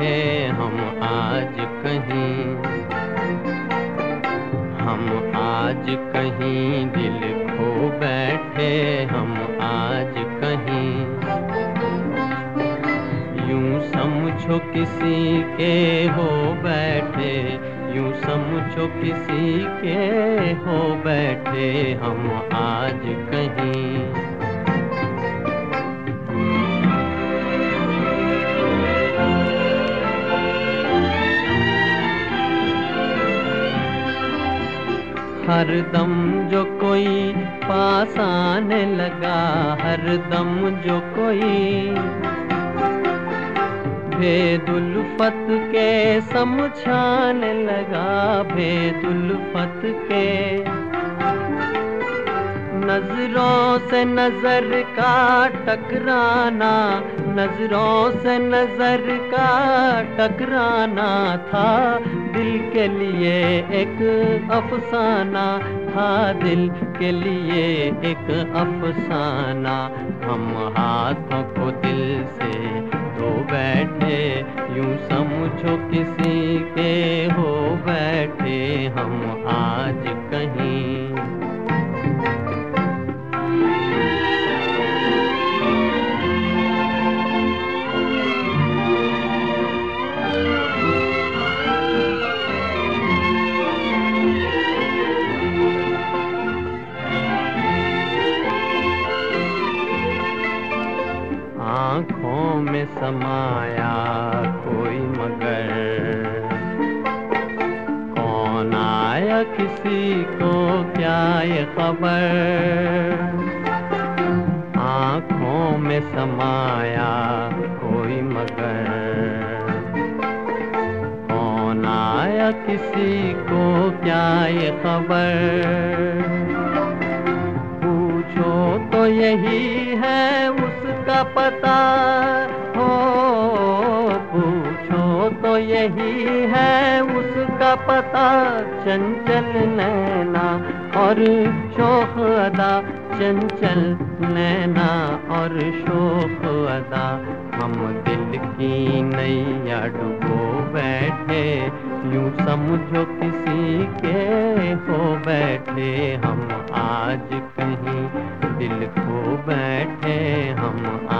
थे हम आज कहीं। हम आज कहीं दिल खो बैठे, हम आज कहीं। यूँ समझो किसी के हो बैठे, यूँ समझो किसी के हो बैठे, हम आज कहीं। हर दम जो कोई पास आने लगा, हर दम जो कोई भेदुल्फत के समझाने लगा भेदुल्फत के नज़रों से नज़र का टकराना, नज़रों से नज़र का टकराना था। दिल के लिए एक अफसाना था, दिल के लिए एक अफसाना। हम हाथों को दिल से धो बैठे, यूँ समझो किसी के हो बैठे। हम आज कहीं में समाया कोई मगर। कौन आया किसी को क्या ये खबर? आँखों में समाया कोई मगर। कौन आया किसी को क्या ये खबर? पूछो तो यही है उसका पता। यही है उसका पता, चंचल नैना और शोक अदा। चंचल नैना और शोक अदा। हम दिल की नैया डुबो बैठे, यूँ समझो किसी के हो बैठे। हम आज कहीं दिल खो बैठे, हम आज